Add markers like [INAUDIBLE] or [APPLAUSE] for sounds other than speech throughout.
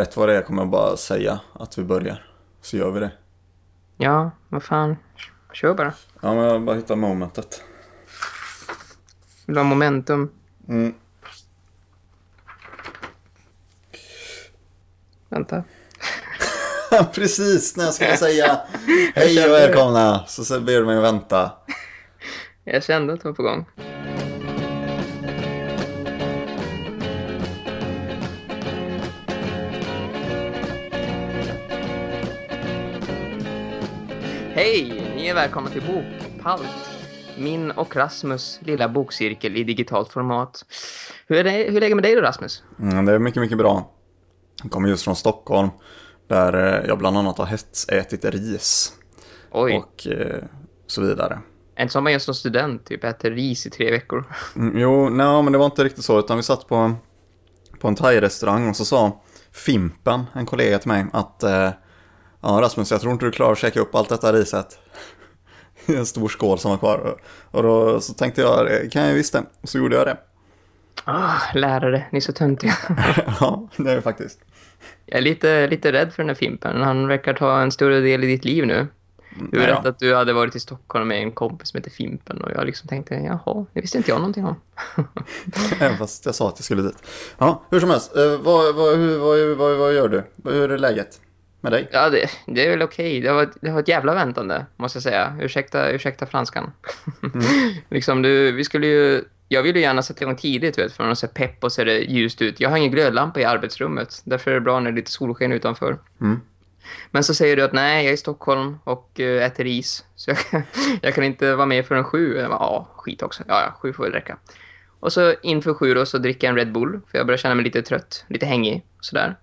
rätt vad det är kommer jag bara säga att vi börjar. Så gör vi det. Ja, vad fan. Kör bara. Ja, men jag bara hittar momentet. Vill du ha momentum? Mm. Vänta. [LAUGHS] Precis när jag skulle säga [LAUGHS] hej och välkomna så ber du mig att vänta. Jag kände att det var på gång. Hej! Ni är välkomna till Bokpalt. Min och Rasmus lilla bokcirkel i digitalt format. Hur är det, hur är med dig då Rasmus? Mm, det är mycket, mycket bra. Jag kommer just från Stockholm där eh, jag bland annat har hetsätit ris Oj, och eh, så vidare. en som man gör som student, typ äter ris i tre veckor. [LAUGHS] Mm, jo, nej, men det var inte riktigt så, utan vi satt på, på en thai-restaurang och så sa Fimpen, en kollega till mig, att eh, ja, Rasmus, jag tror inte du klarar att käka upp allt detta riset. [LAUGHS] I en stor skål som var kvar. Och då så tänkte jag, det kan jag visst det. Och så gjorde jag det. Ah, lärare, ni är så töntiga. [LAUGHS] ja, det är det faktiskt. Jag är lite, lite rädd för den här Fimpen. Han verkar ta en större del i ditt liv nu. Du berättade att du hade varit i Stockholm med en kompis som heter Fimpen och jag liksom tänkte, jaha, det visste inte jag någonting om. [LAUGHS] Även fast jag sa att jag skulle dit. Ja, hur som helst. Eh, vad, vad, vad, vad, vad gör du? Hur är läget med dig? Ja, det, det är väl okej. Det, var, det var ett jävla väntande, måste jag säga. Ursäkta, ursäkta franskan. [LAUGHS] liksom, du, vi skulle ju... Jag vill ju gärna sätta igång tidigt, vet, för att se pepp och ser det ljust ut. Jag har ingen glödlampa i arbetsrummet. Därför är det bra när det är lite solsken utanför. Mm. Men så säger du att nej, jag är i Stockholm och eh, äter ris. Så jag, kan- [LAUGHS] jag kan inte vara med förrän sju. Jag bara, ja, skit också. Ja, ja, sju får väl räcka. Och så inför sju då så dricker jag en Red Bull. För jag börjar känna mig lite trött, lite hängig och sådär.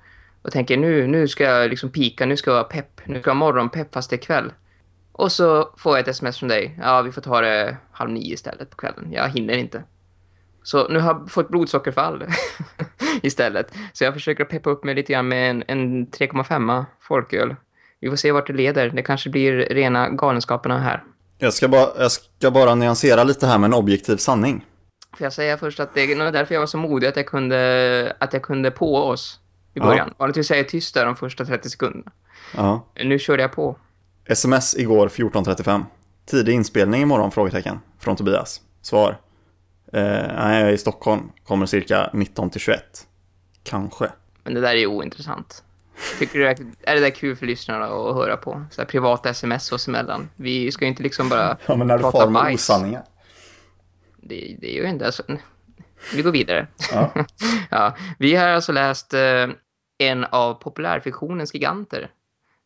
Och tänker nu, nu ska jag liksom pika, nu ska jag vara pepp. Nu ska jag morgonpepp fast det är kväll. Och så får jag ett sms från dig. Ja, vi får ta det halv nio istället på kvällen. Jag hinner inte. Så nu har jag fått blodsockerfall [LAUGHS] istället. Så jag försöker peppa upp mig lite grann med en, en 3,5 folköl. Vi får se vart det leder. Det kanske blir rena galenskaperna här. Jag ska, bara, jag ska bara nyansera lite här med en objektiv sanning. Får jag säga först att det är nog därför jag var så modig att jag kunde, att jag kunde på oss i Ja. början. Vanligtvis säger jag tyst där de första 30 sekunderna. Ja. Nu körde jag på. Sms igår 14.35. Tidig inspelning imorgon? Frågetecken. Från Tobias. Svar. Eh, nej, jag är i Stockholm. Kommer cirka 19 till 21. Kanske. Men det där är ju ointressant. Tycker du är är det där kul för lyssnarna att höra på? Så här privata sms oss emellan. Vi ska ju inte liksom bara Ja, men när du far med osanningar. Det, det är ju inte alltså... Vi går vidare. Ja. [LAUGHS] ja, vi har alltså läst eh, en av populärfiktionens giganter.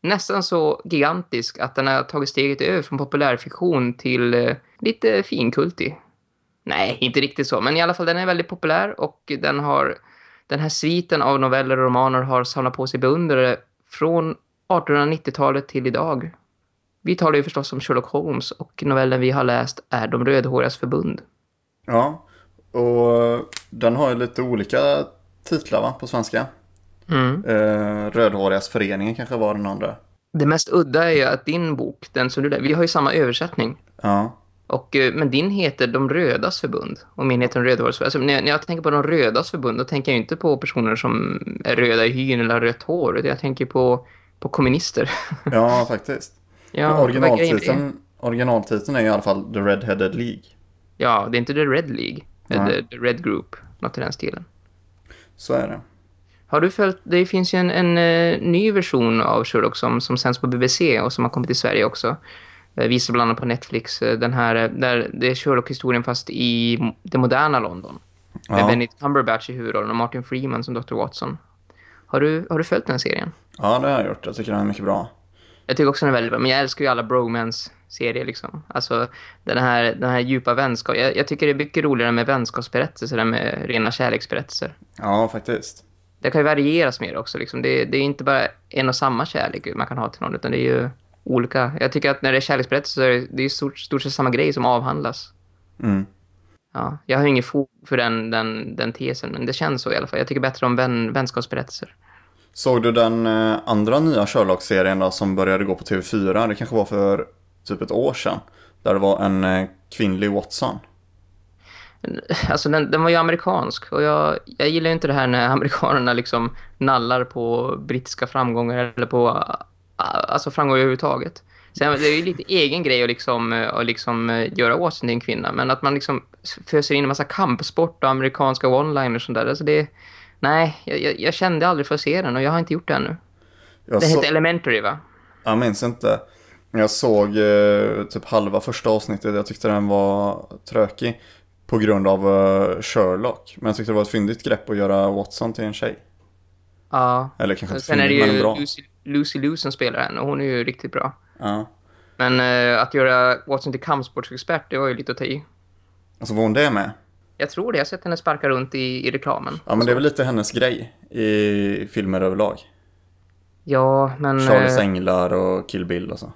Nästan så gigantisk att den har tagit steget över från populärfiktion till eh, lite finkultig. Nej, inte riktigt så, men i alla fall den är väldigt populär och den har den här sviten av noveller och romaner har samlat på sig beundrare från 1890-talet till idag. Vi talar ju förstås om Sherlock Holmes och novellen vi har läst är De rödhårigas förbund. ja. Och den har ju lite olika titlar va, på svenska. Mm. Eh, Rödhårigas föreningen kanske var den andra. Det mest udda är ju att din bok, den som du lä- vi har ju samma översättning. Ja. Och, eh, men din heter De rödas förbund och min heter De rödhårigas förbund. Alltså, när, jag, när jag tänker på De rödas förbund då tänker jag inte på personer som är röda i hyn eller har rött hår. utan Jag tänker på, på kommunister. [LAUGHS] ja, faktiskt. ja, originaltiteln, originaltiteln är i alla fall The Red-Headed League. Ja, det är inte The Red League. Eller The Red Group. Något i den stilen. Så är det. Har du följt, det finns ju en, en eh, ny version av Sherlock som, som sänds på BBC och som har kommit till Sverige också. Uh, visar bland annat på Netflix. eh, den här, där det är Sherlock-historien fast i det moderna London. Med Ja. Benedict Cumberbatch i huvudrollen och Martin Freeman som Dr. Watson. Har du, har du följt den serien? Ja, det har jag gjort. Jag tycker den är mycket bra. Jag tycker också den är väldigt bra, men jag älskar ju alla bromance-serier liksom. Alltså den här, den här djupa vänskap. Jag, jag tycker det är mycket roligare med vänskapsberättelser än med rena kärleksberättelser. Ja, faktiskt. Det kan ju varieras mer också. Liksom. Det, det är inte bara en och samma kärlek man kan ha till någon, utan det är ju olika. Jag tycker att när det är kärleksberättelser så är det, det är stort, stort sett samma grej som avhandlas. Mm. Ja, jag har ingen fog för den, den, den tesen, men det känns så i alla fall. Jag tycker bättre om vän, vänskapsberättelser. Såg du den eh, andra nya Sherlock-serien som började gå på TV4? Det kanske var för typ ett år sedan. Där det var en eh, kvinnlig Watson. Alltså den, den var ju amerikansk och jag, jag gillar ju inte det här när amerikanerna liksom nallar på brittiska framgångar eller på alltså framgångar överhuvudtaget. Sen, det är ju lite egen grej att liksom, att liksom göra åt sin kvinna men att man liksom föser in en massa kampsport och amerikanska one-liners och sånt där. Alltså det, nej, jag, jag, kände aldrig för att se den och jag har inte gjort det ännu. Jag det så... heter Elementary va? Jag minns inte. Jag såg eh, typ halva första avsnittet. Jag tyckte den var trökig på grund av uh, Sherlock. Men jag tyckte det var ett fyndigt grepp att göra Watson till en tjej. Ja. Eller kanske inte Sen är det ju bra. Lucy, Lucy Liu som spelar henne och hon är ju riktigt bra. Ja. Men uh, att göra Watson till kampsportsexpert, det var ju lite att ta i. Alltså var hon det med? Jag tror det. Jag har sett henne sparka runt i, i reklamen. Ja, men det är väl lite hennes grej i filmer överlag. Ja, men... Charles Änglar och Kill Bill och så.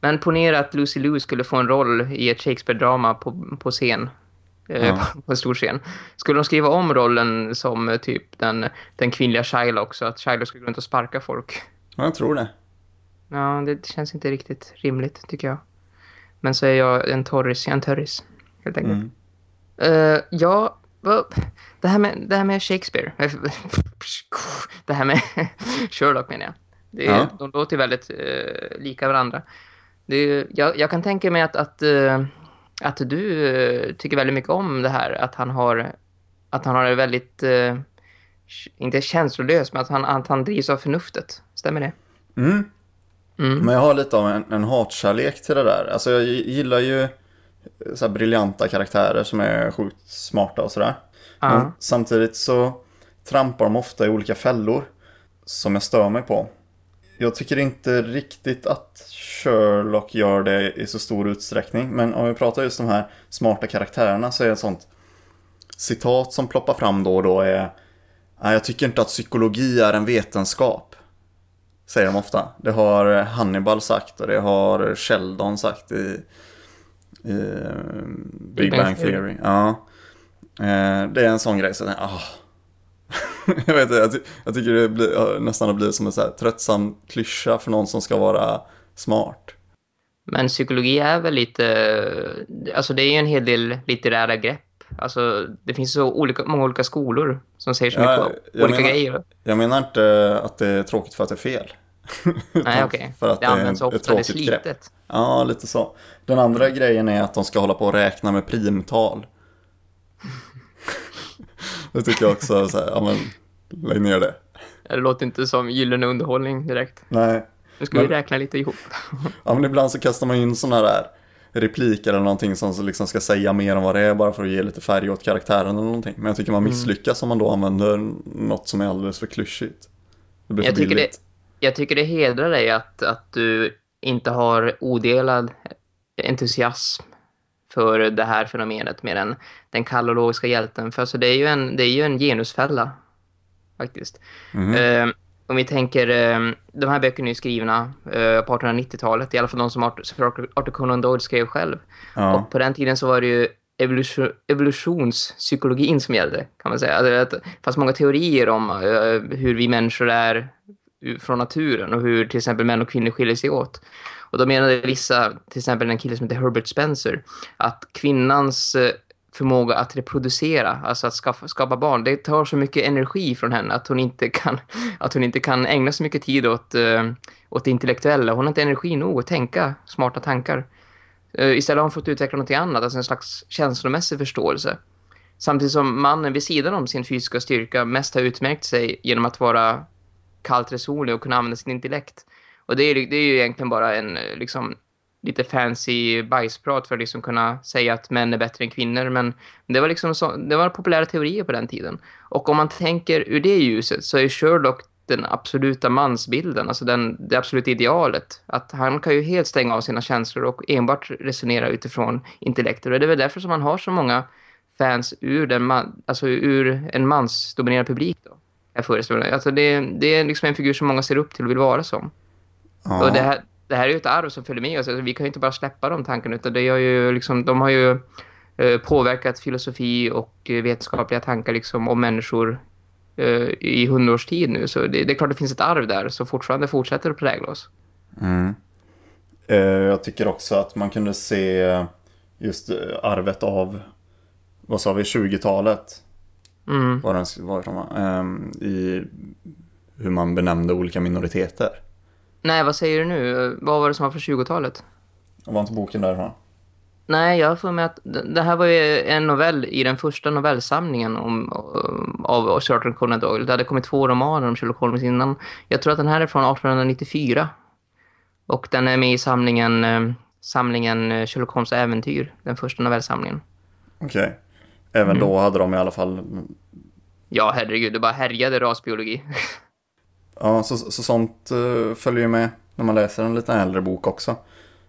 Men ponera att Lucy Liu skulle få en roll i ett Shakespeare-drama på, på scen. Eh, ja. På en stor scen. Skulle de skriva om rollen som eh, typ den, den kvinnliga Shylock så att Shylock skulle gå runt och sparka folk? Ja, jag tror det. Ja, det känns inte riktigt rimligt tycker jag. Men så är jag en torris, jag är en törris helt enkelt. Mm. Uh, ja, det här, med, det här med Shakespeare. [LAUGHS] Det här med [LAUGHS] Sherlock menar jag. Det, ja. De låter väldigt uh, lika varandra. Det, jag, jag, kan tänka mig att, att, uh, att du tycker väldigt mycket om det här. Att han har, att han har det väldigt, inte känslolös, men att han, att han drivs av förnuftet. Stämmer det? Mm. mm. Men jag har lite av en, en hatkärlek till det där. Alltså jag gillar ju så här briljanta karaktärer som är sjukt smarta och sådär. Men samtidigt så trampar de ofta i olika fällor som jag stör mig på. Jag tycker inte riktigt att Sherlock gör det i så stor utsträckning. Men om vi pratar just de här smarta karaktärerna så är det ett sånt citat som ploppar fram då och då är Jag tycker inte att psykologi är en vetenskap. Säger de ofta. Det har Hannibal sagt och det har Sheldon sagt i Uh, Big, Bang, Bang Theory. Theory. Ja. Uh, det är en sån grej så oh. [LAUGHS] jag vet inte, jag, ty jag, tycker det blir, nästan har blivit som en så här tröttsam klyscha för någon som ska vara smart. Men psykologi är väl lite, alltså det är ju en hel del litterära grepp. Alltså det finns så olika, många olika skolor som säger så ja, mycket olika menar, grejer. Jag menar inte att det är tråkigt för att det är fel. [LAUGHS] Nej, okej. [LAUGHS] Okay. Det, det används ofta, det är slitet. Grepp. Ja, lite så. Den andra grejen är att de ska hålla på och räkna med primtal. Det tycker jag också, så här, ja men, lägg ner det. Det låter inte som gyllene underhållning direkt. Nej. Nu ska men, vi räkna lite ihop. [LAUGHS] ja, men ibland så kastar man in sådana där repliker eller någonting som liksom ska säga mer än vad det är bara för att ge lite färg åt karaktären eller någonting. Men jag tycker man mm. misslyckas mm. om man då använder något som är alldeles för klyschigt. Det blir för jag tycker billigt. det, jag tycker det hedrar dig att, att du inte har odelad entusiasm för det här fenomenet med den, den kallologiska hjälten. För alltså det är ju en, det är ju en genusfälla faktiskt. Mm. Uh, om vi tänker, uh, de här böckerna är skrivna uh, på 1890-talet, i alla fall de som Arthur Conan Doyle skrev själv. Ja. Och på den tiden så var det ju evolution, evolutionspsykologin som gällde, kan man säga. Alltså, det fanns många teorier om hur vi människor är från naturen och hur till exempel män och kvinnor skiljer sig åt. Och då menade vissa, till exempel en kille som heter Herbert Spencer, att kvinnans eh, förmåga att reproducera, alltså att skapa, skapa barn, det tar så mycket energi från henne att hon inte kan, [LAUGHS] att hon inte kan ägna så mycket tid åt, eh, åt det intellektuella. Hon har inte energi nog att tänka smarta tankar. Eh, istället har hon fått utveckla något annat, alltså en slags känslomässig förståelse. Samtidigt som mannen vid sidan om sin fysiska styrka mest har utmärkt sig genom att vara kallt resonlig och kunna använda sin intellekt. Och det är, det är ju egentligen bara en eh, liksom, lite fancy bajsprat för att liksom kunna säga att män är bättre än kvinnor. Men det var liksom så, det var populära teorier på den tiden. Och om man tänker ur det ljuset så är Sherlock den absoluta mansbilden, alltså den, det absoluta idealet. Att han kan ju helt stänga av sina känslor och enbart resonera utifrån intellektet. Och det är väl därför som man har så många fans ur, den man, alltså ur en mansdominerad publik då. Jag föreställer mig. Alltså det, det är liksom en figur som många ser upp till och vill vara som. Ja. Och det här, det här är ju ett arv som följer med oss. Alltså, vi kan ju inte bara släppa de tankarna utan det gör ju liksom, de har ju eh, påverkat filosofi och eh, vetenskapliga tankar liksom, om människor eh, i hundra tid nu. Så det, det, är klart det finns ett arv där som fortfarande fortsätter att prägla oss. Mm. Eh, jag tycker också att man kunde se just eh, arvet av vad sa vi, 20-talet Mm. var den, var den, ehm, i hur man benämnde olika minoriteter. Nej, vad säger du nu? Vad var det som var från 20-talet? Var inte boken därifrån? Nej, jag för mig att det här var ju en novell i den första novellsamlingen om, av Arthur Conan Doyle. Det hade kommit två romaner om Sherlock Holmes innan. Jag tror att den här är från 1894. Och den är med i samlingen, eh, samlingen eh, Sherlock Holmes äventyr, den första novellsamlingen. Okej. Även Mm. då hade de i alla fall... Ja, herregud, det bara härjade rasbiologi. [LAUGHS] Ja, så, så sånt uh, följer ju med när man läser en lite äldre bok också.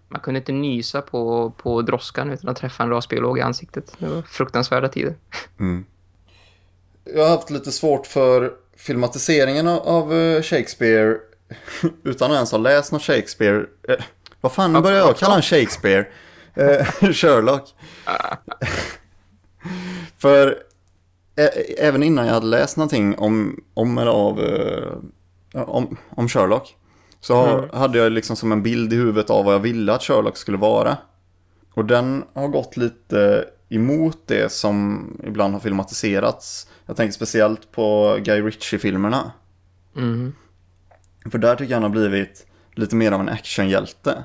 Man kunde inte nysa på, på droskan utan att träffa en rasbiolog i ansiktet. Det var fruktansvärda tider. Jag har haft lite svårt för filmatiseringen av, eh, Shakespeare [LAUGHS] utan att ens ha läst något Shakespeare. Eh, vad fan, nu börjar jag kalla han Shakespeare. Eh, [LAUGHS] Sherlock. [LAUGHS] för ä- även innan jag hade läst någonting om, om eller av eh, om, om Sherlock så hade jag liksom som en bild i huvudet av vad jag ville att Sherlock skulle vara. Och den har gått lite emot det som ibland har filmatiserats. Jag tänker speciellt på Guy Ritchie-filmerna. Mm. För där tycker jag han har blivit lite mer av en actionhjälte.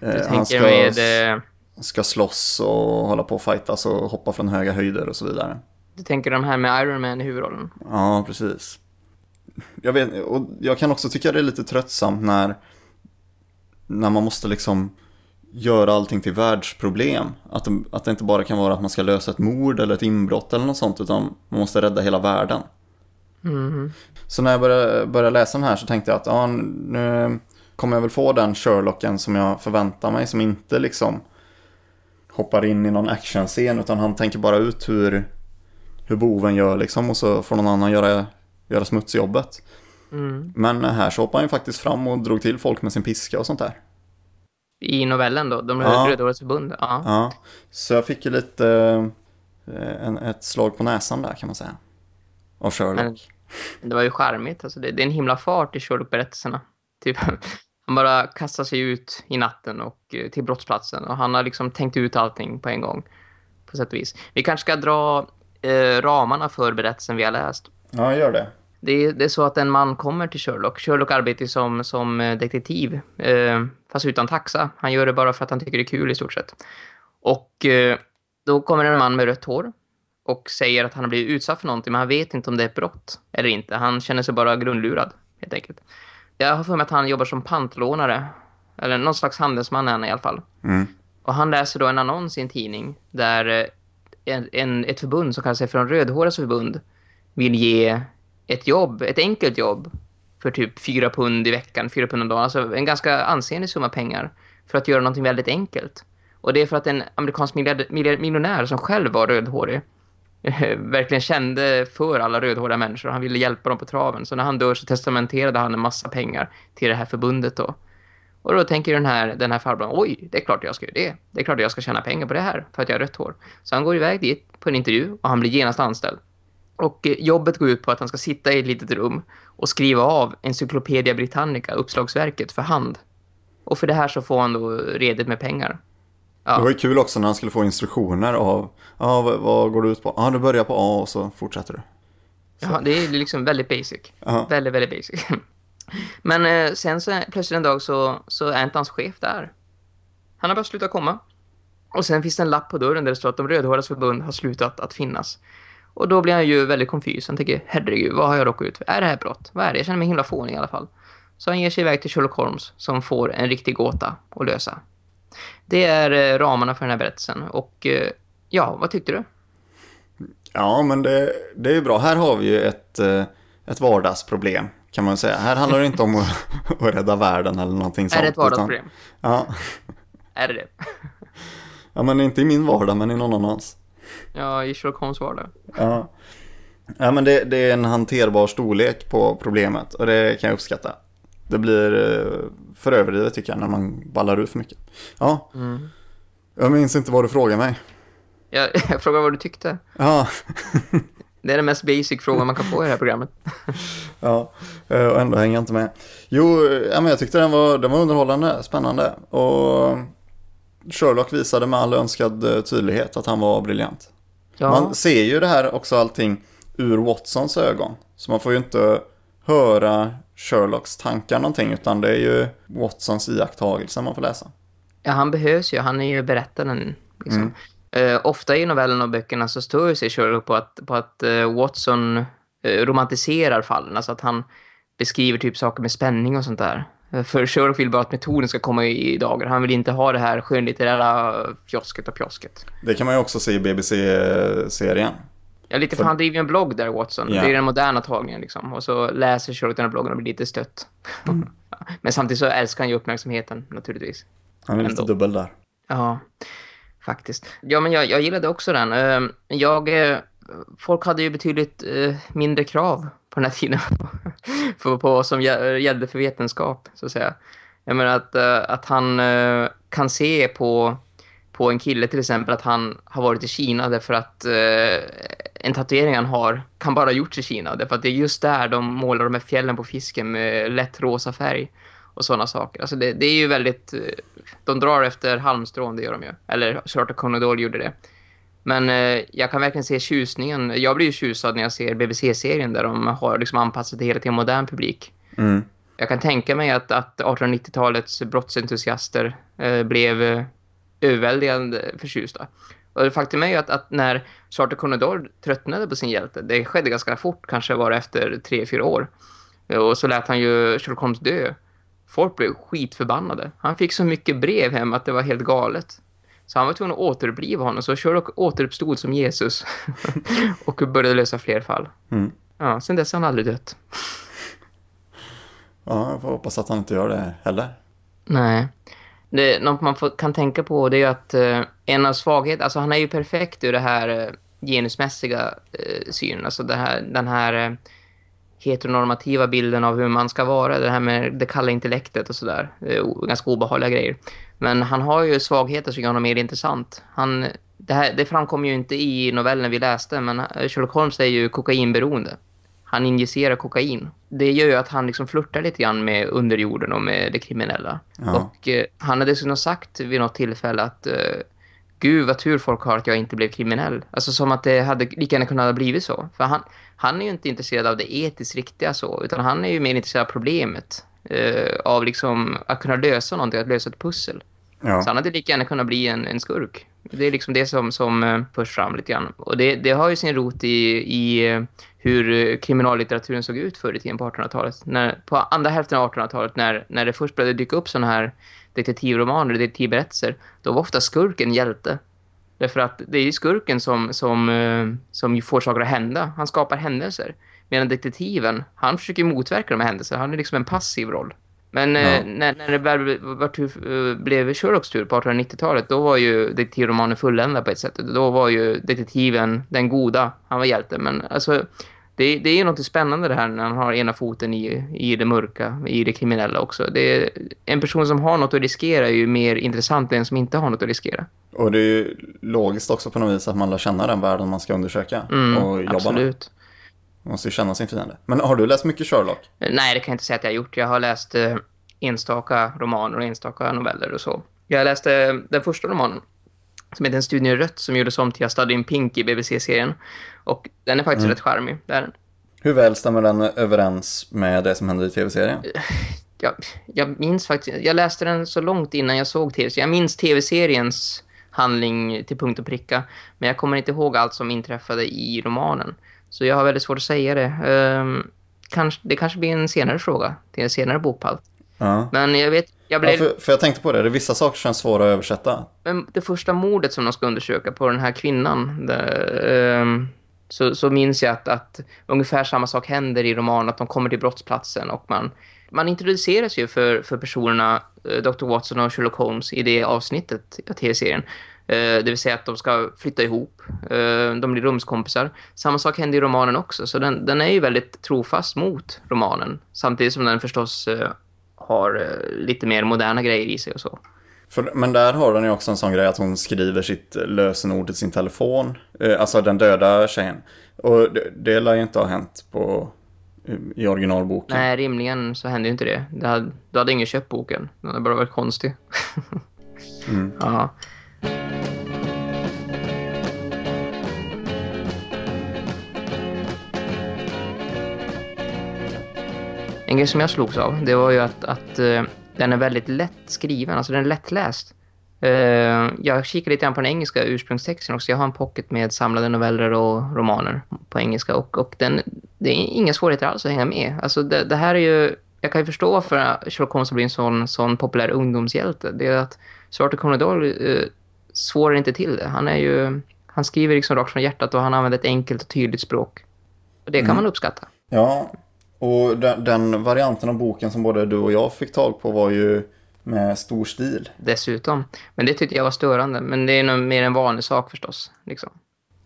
Du Eh, han ska, med... ska slåss och hålla på och fightas och hoppa från höga höjder och så vidare. Du tänker de här med Iron Man i huvudrollen? Ja, precis. Jag, vet, och jag kan också tycka det är lite tröttsamt när, när man måste liksom göra allting till världsproblem. Att det, att det inte bara kan vara att man ska lösa ett mord eller ett inbrott eller något sånt, utan man måste rädda hela världen. Mhm. Så när jag började, började läsa den här så tänkte jag att ja, nu kommer jag väl få den Sherlocken som jag förväntar mig, som inte liksom hoppar in i någon actionscen, utan han tänker bara ut hur, hur boven gör liksom, och så får någon annan göra, göra smutsjobbet. Mm. Men här så hoppade han ju faktiskt fram och drog till folk med sin piska och sånt där. I novellen då? De Ja. Rödhårets förbund? Ja. Ja, så jag fick ju lite eh, en, ett slag på näsan där kan man säga. Av Sherlock. Men- Det var ju charmigt. Alltså det, det är en himla fart i Sherlock-berättelserna. [LAUGHS] Typ, han bara kastar sig ut i natten och eh, till brottsplatsen. Och han har liksom tänkt ut allting på en gång. På sätt och vis. Vi kanske ska dra eh, ramarna för berättelsen vi har läst. Ja, gör det. Det är, det är så att en man kommer till Sherlock. Sherlock arbetar som, som eh, detektiv, eh, fast utan taxa. Han gör det bara för att han tycker det är kul i stort sett. Och eh, då kommer en man med rött hår och säger att han har blivit utsatt för någonting, men han vet inte om det är ett brott eller inte. Han känner sig bara grundlurad, helt enkelt. Jag har för mig att han jobbar som pantlånare, eller någon slags handelsman är han i alla fall. Mm. Och han läser då en annons i en tidning där eh, en, en, ett förbund som kallar sig för en rödhåras förbund vill ge ett jobb, ett enkelt jobb för typ fyra pund i veckan, fyra pund om dagen. Alltså en ganska ansenlig summa pengar för att göra någonting väldigt enkelt. Och det är för att en amerikansk miljonär som själv var rödhårig eh, verkligen kände för alla rödhåriga människor. Han ville hjälpa dem på traven. Så när han dör så testamenterade han en massa pengar till det här förbundet då. Och då tänker den här, den här farbrorn, oj, det är klart jag ska göra det. Det är klart jag ska tjäna pengar på det här för att jag har rött hår. Så han går iväg dit på en intervju och han blir genast anställd. Och jobbet går ut på att han ska sitta i ett litet rum och skriva av Encyclopedia Britannica, uppslagsverket, för hand. Och för det här så får han då redigt med pengar. Ja. Det var ju kul också när han skulle få instruktioner av, ja vad, vad går du ut på? Ja du börjar på A och så fortsätter du. Ja, det är liksom väldigt basic. Ja. Väldigt, väldigt basic. [LAUGHS] Men eh, sen så plötsligt en dag så, så är inte hans chef där. Han har bara slutat komma. Och sen finns det en lapp på dörren där det står att de rödhårigas förbund har slutat att finnas. Och då blir han ju väldigt confused. Han tänker, herregud, vad har jag råkat ut för? Är det här brott? Vad är det? Jag känner mig himla fånig i alla fall. Så han ger sig iväg till Sherlock Holmes som får en riktig gåta att lösa. Det är eh, ramarna för den här berättelsen. Och eh, ja, vad tyckte du? Ja men det, det är ju bra. Här har vi ju ett, eh, ett vardagsproblem kan man säga. Här handlar det inte om att, [LAUGHS] att rädda världen eller någonting sånt. är det ett utan- vardagsproblem? Ja. Är det det? [LAUGHS] ja, men inte i min vardag men i någon annans. Ja, i Sherlock Holmes vardag. Ja. Ja men det, det är en hanterbar storlek på problemet och det kan jag uppskatta. Det blir eh, för överdrivet tycker jag när man ballar ut för mycket. Ja, Mm. jag minns inte vad du frågade mig. [LAUGHS] Jag, jag frågar vad du tyckte. Ja, [LAUGHS] Det är den mest basic frågan man kan få i det här programmet. [LAUGHS] ja, eh, och ändå hänger jag inte med. Jo, eh, ja, men jag tyckte den var, den var underhållande, spännande och Sherlock visade med all önskad eh, tydlighet att han var briljant. Ja. Man ser ju det här också allting ur Watsons ögon. Så man får ju inte höra Sherlocks tankar någonting utan det är ju Watsons iakttagelser man får läsa. Ja, han behövs ju. Han är ju berättaren. Liksom. Eh, ofta i novellerna och böckerna så står sig Sherlock på att, på att eh, Watson eh, romantiserar fallen. Alltså att han beskriver typ saker med spänning och sånt där. Eh, För Sherlock vill bara att metoden ska komma i, dagar. Han vill inte ha det här skönlitterära fjosket och pjosket. Det kan man ju också se i BBC-serien. Ja, lite för han driver ju en blogg där, Watson. Ja. Det är den moderna tagningen liksom. Och så läser Sherlock den här bloggen och blir lite stött. [LAUGHS] Men samtidigt så älskar han ju uppmärksamheten, naturligtvis. Han är lite Ändå. dubbel där. Ja, faktiskt. Ja, men jag, jag gillade också den. Eh, Jag, eh, folk hade ju betydligt eh, mindre krav på den här tiden [LAUGHS] på, på vad som gällde för vetenskap, så att säga. Jag menar att, eh, att han eh, kan se på, på en kille till exempel att han har varit i Kina därför att eh, en tatuering han har kan bara ha gjorts i Kina. Därför att det är just där de målar de här fjällen på fisken med lätt rosa färg och sådana saker. Alltså det, det är ju väldigt... De drar efter halmstrån, det gör de ju. Eller Charter Conadol gjorde det. Men eh, jag kan verkligen se tjusningen. Jag blir ju tjusad när jag ser BBC-serien där de har liksom anpassat det hela till en modern publik. Mm. Jag kan tänka mig att, att 1890-talets brottsentusiaster eh, blev eh, överväldigande förtjusta. Och faktum är ju att, att när Charter Conador tröttnade på sin hjälte, det skedde ganska fort, kanske var efter tre fyra år. Och så lät han ju Sherlock Holmes dö. Folk blev skitförbannade. Han fick så mycket brev hem att det var helt galet. Så han var tvungen att återuppliva honom. Så Sherlock återuppstod som Jesus. [LAUGHS] och började lösa fler fall. Mm. Ja, sen dess har han aldrig dött. Ja, jag får hoppas att han inte gör det heller. Nej. Det, något man får, kan tänka på det är att eh, en av svagheterna, alltså han är ju perfekt ur det här eh, genusmässiga eh, synen. Alltså det här, den här eh, heteronormativa bilden av hur man ska vara. Det här med det kalla intellektet och sådär. Ganska obehagliga grejer. Men han har ju svagheter som gör honom mer intressant. Han, det, här, det framkom ju inte i novellen vi läste, men Sherlock Holmes är ju kokainberoende. Han injicerar kokain. Det gör ju att han liksom flörtar lite grann med underjorden och med det kriminella. Ja. Och eh, han har dessutom sagt vid något tillfälle att eh, Gud vad tur folk har att jag inte blev kriminell. Alltså som att det hade lika gärna kunnat ha blivit så. För han, han är ju inte intresserad av det etiskt riktiga så. Utan han är ju mer intresserad av problemet. Eh, av liksom att kunna lösa någonting, att lösa ett pussel. Ja. Så han hade lika gärna kunnat bli en, en skurk. Det är liksom det som, som eh, förs fram lite grann. Och det, det har ju sin rot i, i eh, hur eh, kriminallitteraturen såg ut förr i tiden på 1800-talet. När, på andra hälften av 1800-talet, när, när det först började dyka upp sådana här detektivromaner, detektivberättelser, då var ofta skurken hjälte. Därför att det är ju skurken som, som, eh, som får saker att hända. Han skapar händelser. Medan detektiven, han försöker motverka de här händelserna. Han är liksom en passiv roll. Men eh, Ja. när, när det väl var tur, eh, blev Sherlocks tur på 1890-talet, då var ju detektivromanen fullända på ett sätt. Då var ju detektiven den goda, han var hjälte. Men alltså, det, det är ju något spännande det här när han har ena foten i, i det mörka, i det kriminella också. Det en person som har något att riskera är ju mer intressant än en som inte har något att riskera. Och det är ju logiskt också på något vis att man lär känna den världen man ska undersöka Mm, och jobba med. absolut. Man måste ju känna sin fiende. Men har du läst mycket Sherlock? Nej, det kan jag inte säga att jag har gjort. Jag har läst eh, enstaka romaner och enstaka noveller och så. Jag läste eh, den första romanen som heter En studie i rött som gjordes om till A Study in Pink i BBC-serien. Och den är faktiskt Mm. rätt charmig. Det är den. Hur väl stämmer den överens med det som händer i tv-serien? [SIGHS] Jag, jag minns faktiskt... Jag läste den så långt innan jag såg tv Jag minns tv-seriens handling till punkt och pricka. Men jag kommer inte ihåg allt som inträffade i romanen. Så jag har väldigt svårt att säga det. Ehm, kanske, det kanske blir en senare fråga till en senare bokpall. Ja. Men jag vet... Jag blev... Ja, för, för jag tänkte på det, det är vissa saker som känns svåra att översätta. Men det första mordet som de ska undersöka på den här kvinnan där, ehm, så, så minns jag att, att ungefär samma sak händer i romanen att de kommer till brottsplatsen och man, man introduceras ju för, för personerna eh, Dr. Watson och Sherlock Holmes i det avsnittet av tv-serien. Eh, det vill säga att de ska flytta ihop. Eh, de blir rumskompisar. Samma sak händer i romanen också. Så den, den är ju väldigt trofast mot romanen. Samtidigt som den förstås har eh, lite mer moderna grejer i sig och så. För, men där har den ju också en sån grej att hon skriver sitt lösenord till sin telefon. Eh, alltså den döda tjejen. Och det, det lär ju inte ha hänt på, i originalboken. Nej, rimligen så hände ju inte det. det hade, du hade ingen köpt boken. Den hade bara varit konstig. Mm. [LAUGHS] Ja. En grej som jag slogs av, det var ju att, att uh, den är väldigt lätt skriven, alltså den är lättläst. Uh, jag kikade lite grann på den engelska ursprungstexten också. Jag har en pocket med samlade noveller och romaner på engelska och, och den, det är inga svårigheter alls att hänga med. Alltså det, det här är ju, jag kan ju förstå varför Sherlock Holmes blir en sån, sån populär ungdomshjälte. Det är att Arthur Conan Doyle uh, svårar inte till det. Han är ju, han skriver liksom rakt från hjärtat och han använder ett enkelt och tydligt språk. Och det kan mm. man uppskatta. Ja, och den, den, varianten av boken som både du och jag fick tag på var ju med stor stil. Dessutom. Men det tyckte jag var störande. Men det är nog mer en vanlig sak förstås. Liksom.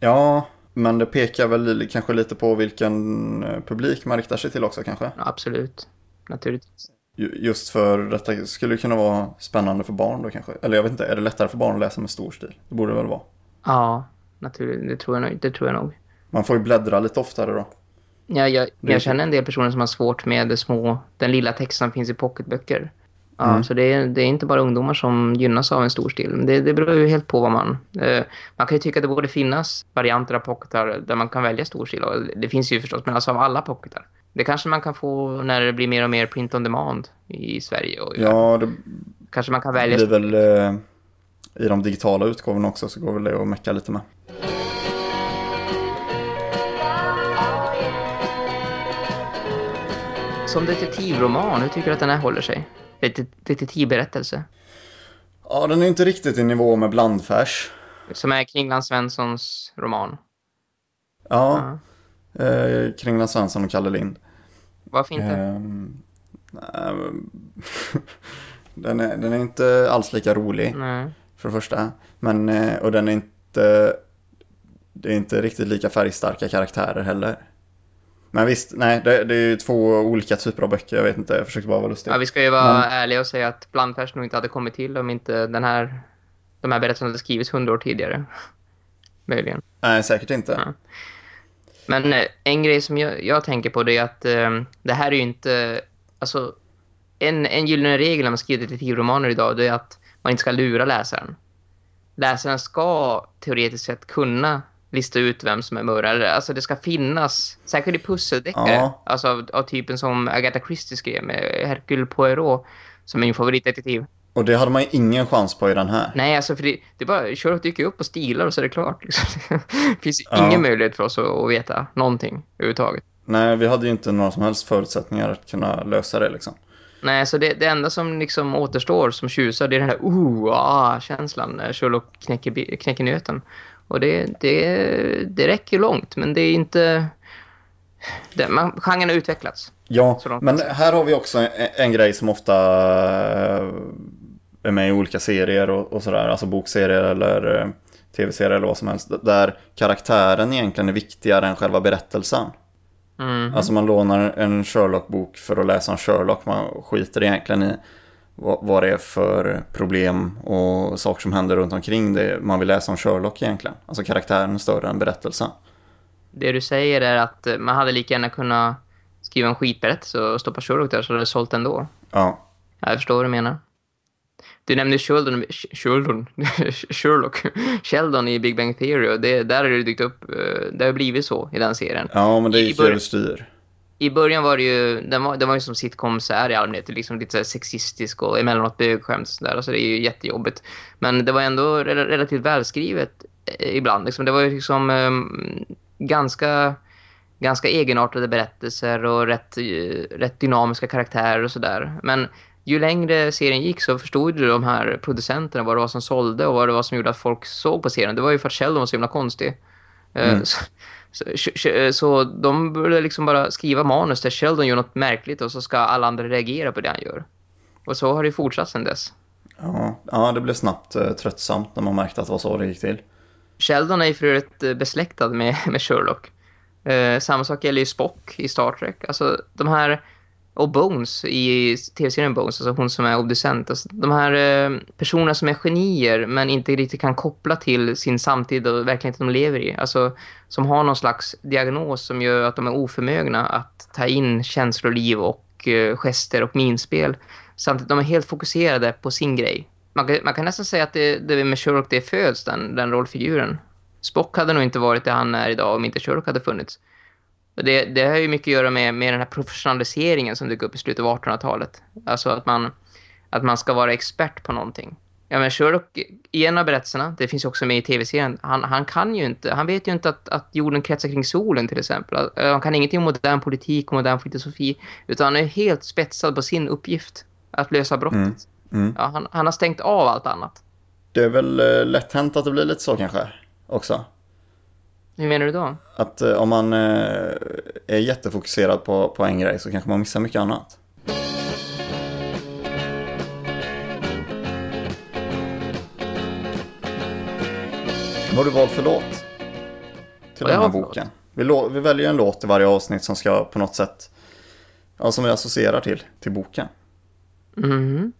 Ja, men det pekar väl kanske lite på vilken eh, publik man riktar sig till också kanske. Ja, absolut, naturligtvis. Just för detta skulle kunna vara spännande för barn då kanske. Eller jag vet inte, är det lättare för barn att läsa med stor stil? Det borde det väl vara. Ja, naturligt. Det tror jag nog. Det tror jag nog. Man får ju bläddra lite oftare då. Ja, jag, jag känner en del personer som har svårt med små, den lilla texten som finns i pocketböcker. Ja, mm. Så det är, det är inte bara ungdomar som gynnas av en stor stil. Det, det beror ju helt på vad man... Eh, man kan ju tycka att det borde finnas varianter av pocketar där man kan välja stor stil. Det finns ju förstås, men alltså av alla pocketar. Det kanske man kan få när det blir mer och mer print on demand i Sverige. Och ja, det kanske man kan välja... Det blir väl... Eh, I de digitala utgåvorna också så går väl det att mecka lite med. Som detektivroman, hur tycker du att den här håller sig? Detektivberättelse. Ja, den är inte riktigt i nivå med Blandfärs. Som är Kringland Svenssons roman. Ja, ja. Eh, Kringland Svensson och Kalle Lind. Varför inte? Eh, den, är, den är inte alls lika rolig. Nej. För det första. Men, eh, och den är inte... Det är inte riktigt lika färgstarka karaktärer heller. Men visst, nej, det, det är ju två olika typer av böcker. Jag vet inte, jag försökte bara vara lustig. Ja, vi ska ju vara Men... ärliga och säga att Blandfärs nog inte hade kommit till om inte den här, de här berättelserna hade skrivits hundra år tidigare. Möjligen. Nej, säkert inte. Ja. Men eh, en grej som jag, jag, tänker på det är att eh, det här är ju inte... Alltså, en, en gyllene regel när man skriver detektivromaner idag det är att man inte ska lura läsaren. Läsaren ska teoretiskt sett kunna lista ut vem som är mördare. Alltså det ska finnas, säkert i pusseldeckare, ja. alltså av, av, typen som Agatha Christie skrev med Hercule Poirot som är min favoritdetektiv. Och det hade man ju ingen chans på i den här. Nej, alltså för det, det bara, Sherlock dyker upp och stilar och så är det klart. Liksom. [LAUGHS] det finns ja. ingen möjlighet för oss att, att veta någonting överhuvudtaget. Nej, vi hade ju inte några som helst förutsättningar att kunna lösa det liksom. Nej, så det, det enda som liksom återstår som tjusar det är den här oh, ah, känslan när Sherlock knäcker, knäcker nöten. Och det, det, det räcker långt, men det är inte... Det, man, genren har utvecklats. Ja, men här har vi också en, en, grej som ofta eh, är med i olika serier och, och sådär. Alltså bokserier eller eh, tv-serier eller vad som helst. Där karaktären egentligen är viktigare än själva berättelsen. Mm. Alltså man lånar en Sherlock-bok för att läsa en Sherlock. Man skiter egentligen i vad, det är för problem och saker som händer runt omkring det man vill läsa om Sherlock egentligen. Alltså karaktären är större än berättelsen. Det du säger är att man hade lika gärna kunnat skriva en skitberättelse och stoppa Sherlock där så hade det sålt ändå. Ja. Jag förstår vad du menar. Du nämnde Sheldon, Sheldon, [LAUGHS] Sherlock, Sheldon i Big Bang Theory och det, där har det dykt upp, eh, det har blivit så i den serien. Ja, men det gick överstyr i början var det ju, den var, den var ju som sitcoms är i allmänhet, liksom lite så sexistisk och emellanåt bögskämt där, alltså det är ju jättejobbigt. Men det var ändå relativt välskrivet eh, ibland, liksom. det var ju liksom um, ganska, ganska egenartade berättelser och rätt, uh, rätt dynamiska karaktärer och sådär. Men ju längre serien gick så förstod ju de här producenterna vad det var som sålde och vad det var som gjorde att folk såg på serien. Det var ju för att Sheldon var så himla konstig. Eh, mm. Så, så, så, de började liksom bara skriva manus där Sheldon gör något märkligt och så ska alla andra reagera på det han gör. Och så har det fortsatt sedan dess. Ja, ja det blev snabbt uh, tröttsamt när man märkte att det var så det gick till. Sheldon är ju för övrigt uh, besläktad med, [LAUGHS] med Sherlock. Uh, samma sak gäller ju Spock i Star Trek. Alltså de här och Bones i tv-serien Bones, alltså hon som är obducent. Alltså, de här eh, personerna som är genier men inte riktigt kan koppla till sin samtid och verkligheten de lever i. Alltså som har någon slags diagnos som gör att de är oförmögna att ta in känsloliv och eh, gester och minspel. Samtidigt de är helt fokuserade på sin grej. Man kan, man kan nästan säga att det, det med Sherlock det föds, den, den rollfiguren. Spock hade nog inte varit det han är idag om inte Sherlock hade funnits. Det, det har ju mycket att göra med, med den här professionaliseringen som dök upp i slutet av 1800-talet. Alltså att man, att man ska vara expert på någonting. Ja, men Sherlock, i en av berättelserna, det finns också med i tv-serien, han, han kan ju inte, han vet ju inte att, att jorden kretsar kring solen till exempel. Han kan ingenting om modern politik och modern filosofi, utan han är helt spetsad på sin uppgift att lösa brottet. Mm. Mm. Ja, han, han har stängt av allt annat. Det är väl eh, lätt hänt att det blir lite så kanske också. Hur menar du då? Att eh, om man eh, är jättefokuserad på, på en grej så kanske man missar mycket annat. Vad har du valt för låt? Till Vad den här boken. Vi, vi, väljer en låt i varje avsnitt som ska på något sätt, ja, som vi associerar till, till boken. Mm.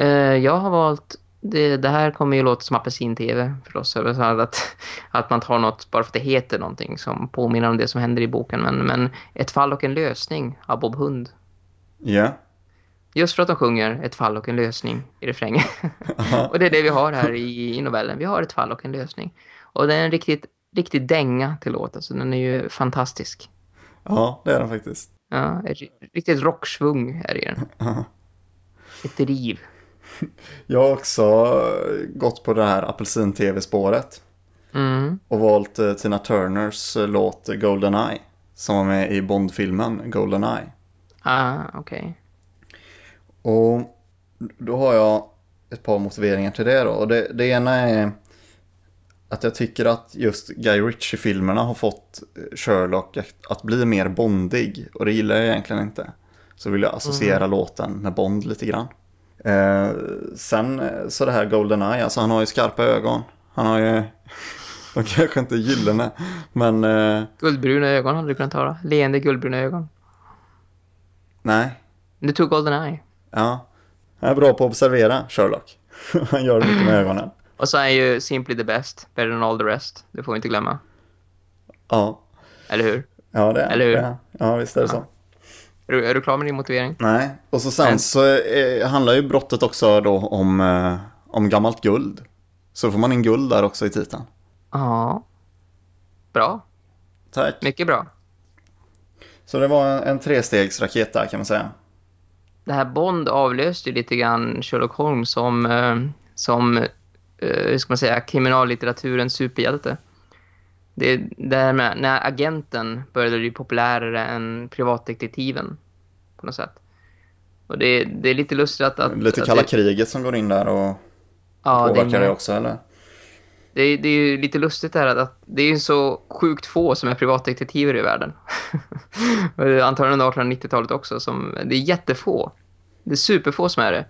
Uh, jag har valt det, det, här kommer ju låta som apelsin-tv förstås. Att, att man tar något bara för att det heter någonting som påminner om det som händer i boken. Men, men ett fall och en lösning av Bob Hund. Ja. Yeah. Just för att de sjunger ett fall och en lösning i refrängen. [LAUGHS] och det är det vi har här i, i novellen. Vi har ett fall och en lösning. Och det är en riktigt, riktigt dänga till låten. Så den är ju fantastisk. Ja, det är den faktiskt. Ja, ett riktigt rocksvung är i den. [LAUGHS] Ett driv. Jag har också gått på det här apelsin-tv-spåret. Mm. Och valt eh, Tina Turners eh, låt Goldeneye. Som var med i Bond-filmen Goldeneye. Ah, okej. Okay. Och då har jag ett par motiveringar till det då. Och det, det ena är att jag tycker att just Guy Ritchie-filmerna har fått Sherlock att bli mer bondig. Och det gillar jag egentligen inte. Så vill jag associera mm. låten med Bond lite grann. Eh, sen eh, så det här Goldeneye, alltså han har ju skarpa ögon. Han har ju, [LAUGHS] de kanske inte gyllene, men... Eh, guldbruna ögon hade du kunnat höra. Leende guldbruna ögon. Nej. Du tog Goldeneye. Ja. Han är bra på att observera Sherlock. [LAUGHS] han gör det mycket med ögonen. Och så är han ju simply the best, better than all the rest. Det får vi inte glömma. Ja. Eller hur? Ja, det är Eller hur? Det. Ja, visst är det ja. så. Är du, klar med din motivering? Nej, och så sen så eh, handlar ju brottet också då om, eh, om gammalt guld. Så får man in guld där också i titeln. Ja. Bra. Tack. Mycket bra. Så det var en, en trestegsraket där kan man säga. Det här Bond avlöste ju lite grann Sherlock Holmes som, eh, som eh, hur ska man säga, kriminallitteraturens superhjälte. Det, det här med när agenten började bli populärare än privatdetektiven på något sätt. Och det, det är lite lustigt att... att lite kalla att det, kriget som går in där och ja, påverkar det, det också, eller? Det, det är ju lite lustigt där att, att det är så sjukt få som är privatdetektiver i världen. [LAUGHS] Antagligen under 1890-talet också. Som, det är jättefå. Det är superfå som är det.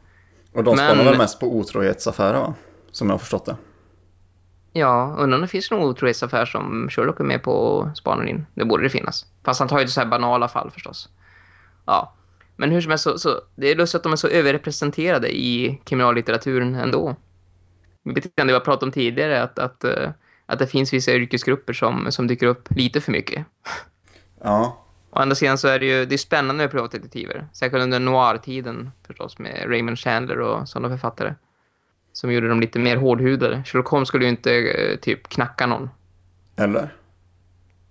Och de spanar väl mest på otrohetsaffärer va? Som jag har förstått det. Ja, undrar om det finns någon otrohetsaffär som Sherlock är med på spanar in. Det borde det finnas. Fast han tar ju så här banala fall förstås. Ja, men hur som helst så, så det är lustigt att de är så överrepresenterade i kriminallitteraturen ändå. Vi vet inte det vi pratat om tidigare att, att, eh, att det finns vissa yrkesgrupper som, som dyker upp lite för mycket. Ja. Å andra sidan så är det ju det är spännande med privatdetektiver. Särskilt under noir-tiden förstås med Raymond Chandler och sådana författare som gjorde dem lite mer hårdhudade. Sherlock Holmes skulle ju inte eh, typ knacka någon. Eller?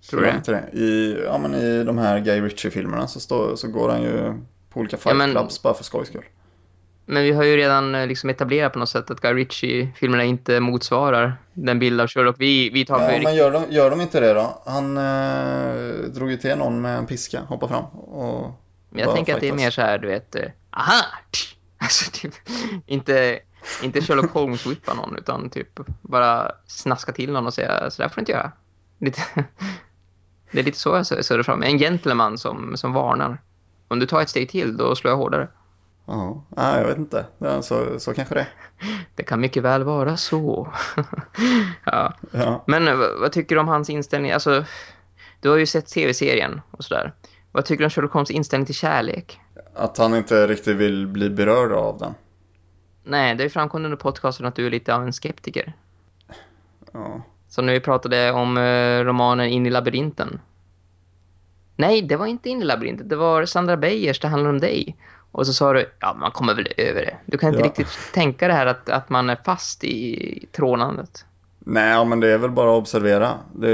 Tror du inte det? I, ja, men I de här Guy Ritchie-filmerna så, så går han ju på olika fight ja, men, clubs bara för skojs skull. Men vi har ju redan eh, liksom etablerat på något sätt att Guy Ritchie-filmerna inte motsvarar den bild av Sherlock vi, vi tar ja, för... men gör de, gör de inte det då? Han eh, drog ju till någon med en piska, hoppa fram och... Men jag tänker att det är mer så här, du vet... Eh, aha! [LAUGHS] Alltså typ, inte inte Sherlock Holmes whippa någon utan typ bara snaska till någon och säga så där får du inte göra. Lite, [LAUGHS] det är lite så jag ser det fram. En gentleman som, som varnar. Om du tar ett steg till då slår jag hårdare. Ja, jag vet inte. Ja, så, så kanske det [LAUGHS] Det kan mycket väl vara så. [LAUGHS] ja. ja. Men vad tycker du om hans inställning? Alltså, du har ju sett tv-serien och sådär. Vad tycker du om Sherlock Holmes inställning till kärlek? Att han inte riktigt vill bli berörd av den. Nej, det är framkommit under podcasten att du är lite av en skeptiker. Ja. Så när vi pratade om eh, romanen In i labyrinten. Nej, det var inte In i labyrinten. Det var Sandra Beijers, Det handlar om dig. Och så sa du, ja man kommer väl över det. Du kan inte ja. riktigt tänka det här att, att man är fast i trånandet. Nej, men det är väl bara att observera. Det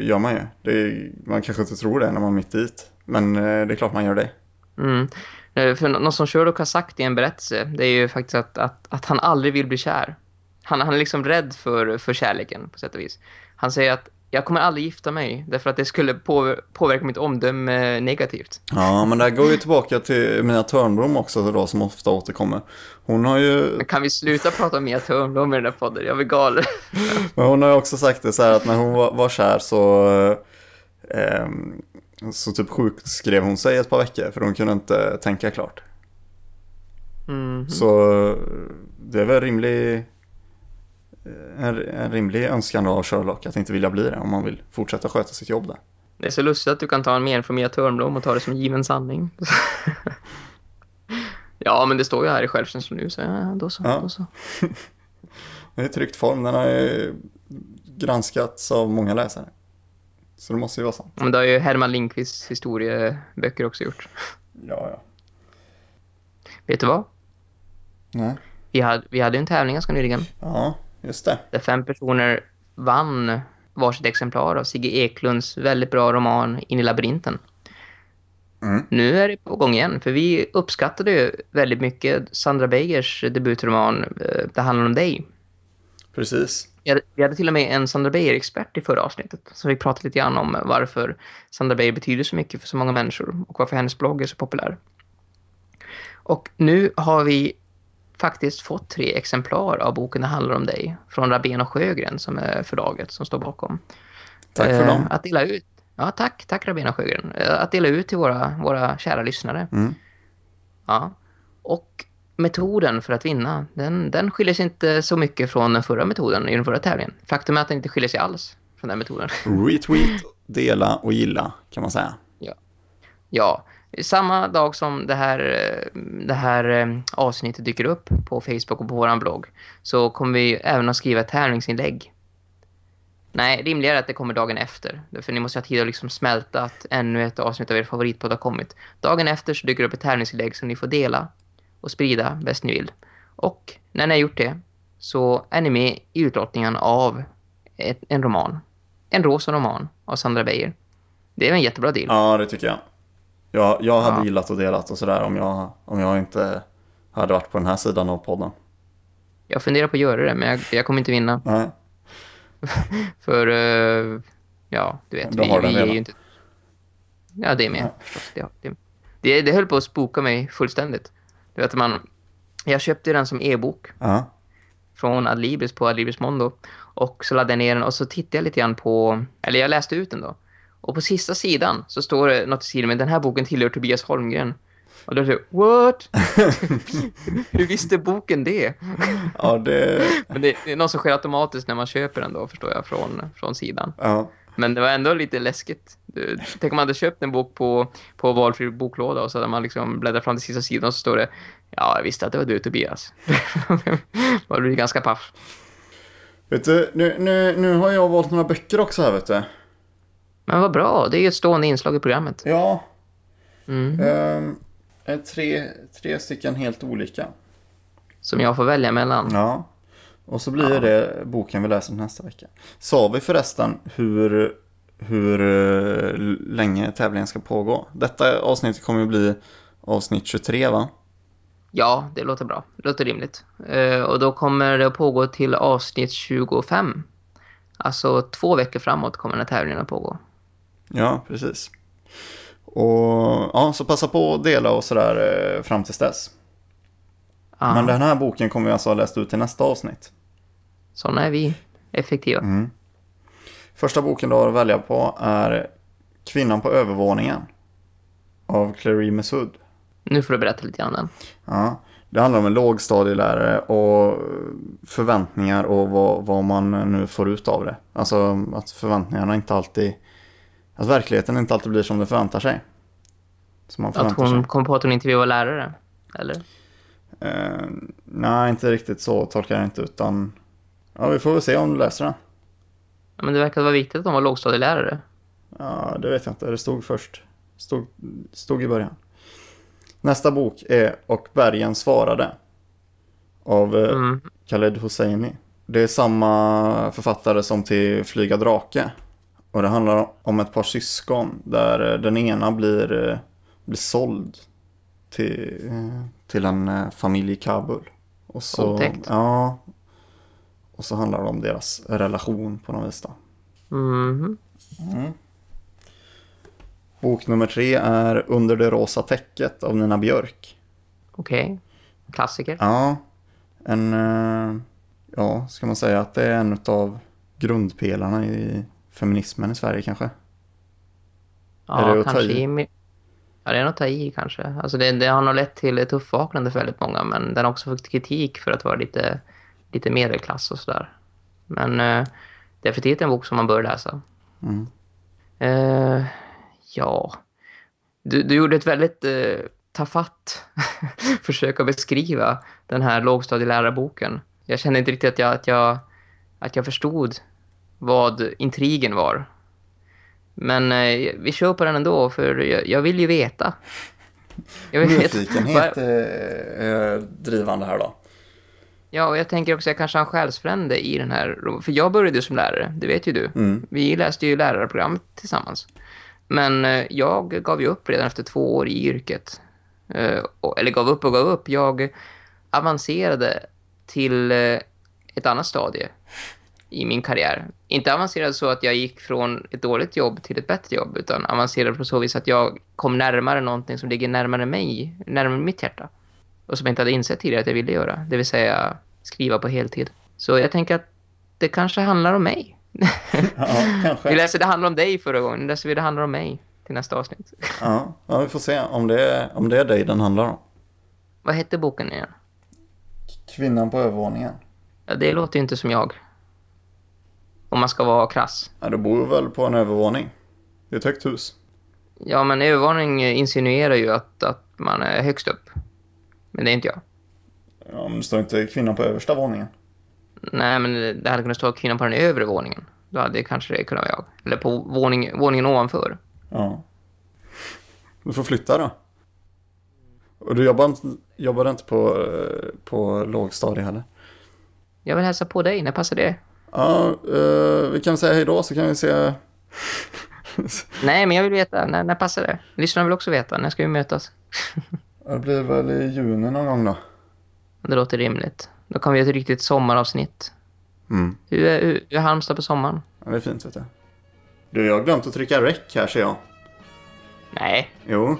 gör man ju. Det, man kanske inte tror det när man är mitt dit. Men eh, det är klart man gör det. Mm. Eh, För något som Sherlock har sagt i en berättelse, det är ju faktiskt att, att, att han aldrig vill bli kär. Han, han är liksom rädd för, för kärleken på sätt och vis. Han säger att jag kommer aldrig gifta mig därför att det skulle på, påverka mitt omdöme negativt. Ja, men det här går ju tillbaka till Mia Törnblom också då, som ofta återkommer. Hon har ju, Men kan vi sluta prata om Mia Törnblom i den här podden? Jag blir galen. [LAUGHS] men hon har ju också sagt det så här att när hon var, var kär så, eh, så typ sjukskrev hon sig ett par veckor för hon kunde inte tänka klart. Mm. Så det är väl rimlig, en, en rimlig önskan av Sherlock att inte vilja bli det om man vill fortsätta sköta sitt jobb där. Det är så lustigt att du kan ta en mening från Mia Törnblom och ta det som given sanning. [LAUGHS] ja, men det står ju här i självkänslan nu, så ja, då så. Ja. Då så. [LAUGHS] Det är tryckt form, den har granskats av många läsare. Så det måste ju vara sant. Men det har ju Herman Lindqvists historieböcker också gjort. Ja, ja. Vet du vad? Nej. Vi hade, vi hade en tävling ganska nyligen Ja, just det. där fem personer vann varsitt exemplar av Sigge Eklunds väldigt bra roman In i labyrinten. Mm. Nu är det på gång igen, för vi uppskattade ju väldigt mycket Sandra Beigers debutroman eh, Det handlar om dig. Precis. Vi hade, till och med en Sandra Beijer-expert i förra avsnittet. Så vi pratade lite grann om varför Sandra Beijer betyder så mycket för så många människor och varför hennes blogg är så populär. Och nu har vi faktiskt fått tre exemplar av boken Det handlar om dig från Rabén och Sjögren som är förlaget som står bakom. Tack för Eh, dem. Att dela ut. Ja, tack. Tack Rabén och Sjögren. Eh, Att dela ut till våra, våra kära lyssnare. Mm. Ja. Och metoden för att vinna, den, den skiljer sig inte så mycket från den förra metoden i den förra tävlingen. Faktum är att den inte skiljer sig alls från den metoden. [LAUGHS] Retweet, dela och gilla kan man säga. Ja, samma dag som det här, det här eh, avsnittet dyker upp på Facebook och på våran blogg så kommer vi även att skriva ett tävlingsinlägg. Nej, rimligare att det kommer dagen efter. För ni måste ha tid att liksom smälta att ännu ett avsnitt av er favoritpodd har kommit. Dagen efter så dyker det upp ett tävlingsinlägg som ni får dela och sprida bäst ni vill. Och när ni har gjort det så är ni med i utlottningen av ett, en roman. En rosa roman av Sandra Beijer. Det är en jättebra deal. Ja, det tycker jag. Jag, jag hade Ja. gillat och delat och sådär om jag, om jag inte hade varit på den här sidan av podden. Jag funderar på att göra det, men jag, jag kommer inte vinna. Nej. [LAUGHS] För, eh, ja, du vet, De vi, vi är ju inte... Ja, det är med. Ja. det, det, det höll på att spoka mig fullständigt. Du vet, man... Jag köpte den som e-bok Ja. från Adlibris på Adlibris Mondo. Och så laddade jag ner den och så tittade jag lite grann på... Eller jag läste ut den då. Och på sista sidan så står det något i stil med den här boken tillhör Tobias Holmgren. Och då är det what? [LAUGHS] Hur visste boken det? Ja, det... Men det, det är något som sker automatiskt när man köper den då, förstår jag, från, från sidan. Ja. Men det var ändå lite läskigt. Tänk om man hade köpt en bok på, på valfri boklåda och så hade man liksom bläddrat fram till sista sidan och så står det Ja, jag visste att det var du Tobias. [LAUGHS] var du ganska paff. Vet du, nu, nu, nu har jag valt några böcker också här, vet du. Men vad bra, det är ju ett stående inslag i programmet. Ja. Mm. ehm, är tre, tre stycken helt olika. Som jag får välja mellan. Ja. Och så blir det boken vi läser nästa vecka. Sa vi förresten hur, hur eh, länge tävlingen ska pågå? Detta avsnitt kommer ju bli avsnitt 23 va? Ja, det låter bra. Det låter rimligt. Eh, och då kommer det att pågå till avsnitt 25. Alltså två veckor framåt kommer den här tävlingen att pågå. Ja, precis. Och ja, så passa på att dela och sådär eh, fram tills dess. Ja, Men den här boken kommer vi alltså ha läst ut till nästa avsnitt. Sådana är vi. Effektiva. Mm. Första boken du har att välja på är Kvinnan på övervåningen. Av Clary Mesud. Nu får du berätta lite grann den. Ja, det handlar om en lågstadielärare och förväntningar och vad, vad man nu får ut av det. Alltså att förväntningarna inte alltid... Att verkligheten inte alltid blir som den förväntar sig. Som man Att förväntar hon sig. kom på att hon inte vill vara lärare. Eller? Eh, nej, inte riktigt så tolkar jag inte utan... Ja, vi får väl se om du läser den. Ja, men det verkar vara viktigt att hon var lågstadielärare. Ja, det vet jag inte. Det stod först. Stod, stod i början. Nästa bok är Och bergen svarade. Av eh, Mm. Khaled Hosseini. Det är samma författare som till Flyga Drake. Och det handlar om ett par syskon där den ena blir, eh, blir såld till, till en eh, familj i Kabul. Och så, Otäckt. ja, och så handlar det om deras relation på något vis då. Mhm. Bok nummer tre är Under det rosa täcket av Nina Björk. Okej. Klassiker. Ja, en, eh, ja, ska man säga att det är en av grundpelarna i feminismen i Sverige kanske? Ja, kanske i? Ja, det är nog ta i kanske. Alltså det, det har nog lett till ett uppvaknande för väldigt många, men den har också fått kritik för att vara lite, lite medelklass och sådär. Men eh, definitivt en bok som man bör läsa. Mm. Eh, ja, du, du gjorde ett väldigt eh, tafatt [LAUGHS] försök att beskriva den här lågstadieläraboken. Jag kände inte riktigt att jag, att jag, att jag förstod vad intrigen var. Men eh, vi kör på den ändå, för jag, jag vill ju veta. Jag vill. Nyfikenhet är, är drivande här då. Ja, och jag tänker också att jag kanske har en själsfrände i den här. För jag började som lärare, det vet ju du. Mm. Vi läste ju lärarprogrammet tillsammans. Men eh, jag gav ju upp redan efter två år i yrket. Eh, och- Eller gav upp och gav upp. Jag avancerade till eh, ett annat stadie i min karriär. Inte avancerad så att jag gick från ett dåligt jobb till ett bättre jobb, utan avancerad på så vis att jag kom närmare någonting som ligger närmare mig, närmare mitt hjärta. Och som jag inte hade insett tidigare att jag ville göra. Det vill säga skriva på heltid. Så jag tänker att det kanske handlar om mig. [LAUGHS] Ja, Vi läste Det handlar om dig förra gången. Nu läser vi Det handlar om mig till nästa avsnitt. Ja, ja, vi får se om det, är, om det är dig den handlar om. Vad hette boken igen? Kvinnan på övervåningen. Ja, det låter ju inte som jag. Om man ska vara krass. Ja, du bor väl på en övervåning? Det är ett högt hus. Ja, men övervarning insinuerar ju att, att man är högst upp. Men det är inte jag. Ja, men det står inte kvinnan på översta våningen. Nej, men det hade kunnat stå kvinnan på den övre våningen. Då hade det kanske det kunnat vara jag. Eller på våning, våningen ovanför. Ja. Du får flytta då. Och du jobbar inte, jobbade inte på, eh, på lågstadie heller? Jag vill hälsa på dig. När passar det? Ja, eh, vi kan säga hej då så kan vi se. Nej, men jag vill veta. När, när passar det? Lyssnarna vill också veta. När ska vi mötas? Det blir väl i juni någon gång då. Det låter rimligt. Då kan vi göra ett riktigt sommaravsnitt. Mm. Hur är, hur, hur är Halmstad på sommaren? Ja, det är fint vet du. Du, jag har glömt att trycka rec här ser jag. Nej, Jo.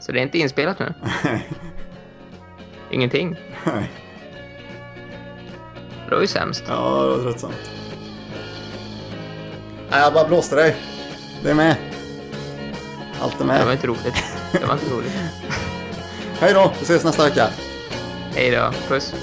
så det är inte inspelat nu? [LAUGHS] Ingenting? Nej. Det var ju sämst. Ja, det var tröttsamt. Nej, jag bara blåste dig. Det är med. Allt är Det var med. inte roligt. Det var inte roligt. [LAUGHS] Hej då, vi ses nästa vecka. Hej då. Puss.